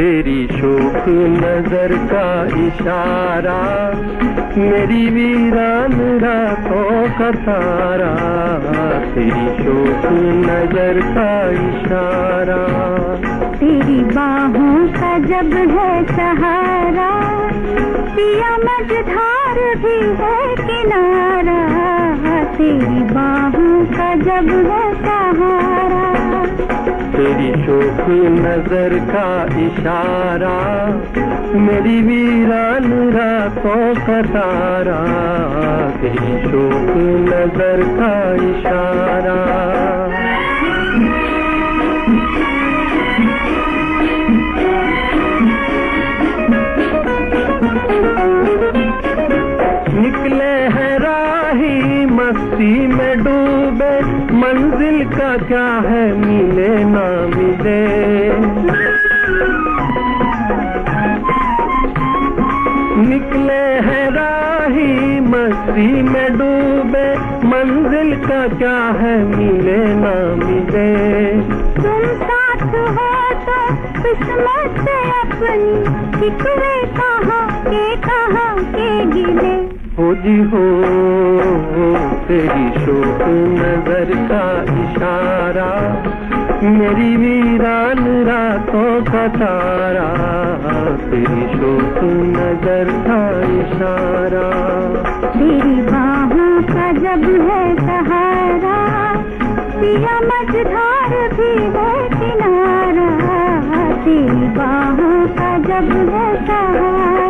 तेरी शोक नज़र का इशारा, मेरी वीरान रातों का तारा तेरी शोक नज़र का इशारा। तेरी बाहों का जब है सहारा, पिया मझधार भी है किनारा, तेरी बाहों का जब है सहारा। तेरी शोक नज़र का इशारा, मेरी वीरान रातों का तारा। तेरी शोक नज़र का इशारा मंजिल का क्या है मिले ना मिले? निकले हैं राही मस्ती में डूबे मंजिल का क्या है मिले ना मिले? तुम साथ हो तो किस्मत अपनी शिकवे कहाँ के कहाँ के गिले? हो जी हो तेरी शोक नज़र का इशारा, मेरी वीरान रातों का तारा, तेरी शोक नज़र का इशारा। तेरी बाहों का जब है सहारा पिया मझधार भी है किनारा, तेरी बाहों का जब है सहारा।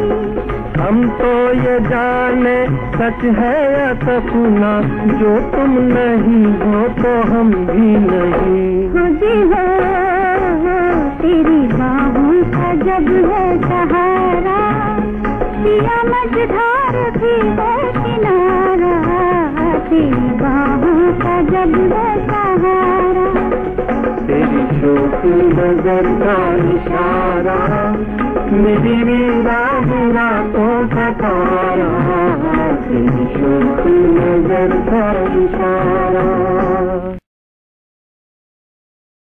हम तो ये जाने सच है या सपना? जो तुम नहीं हो तो हम भी नहीं। तेरी बाहों का जब है सहारा। पिया मझधार भी है किनारा। तेरी बाहों का जब है सहारा। तेरी शोक नज़र का इशारा। मेरी वीरान रातों का नज़र का इशारा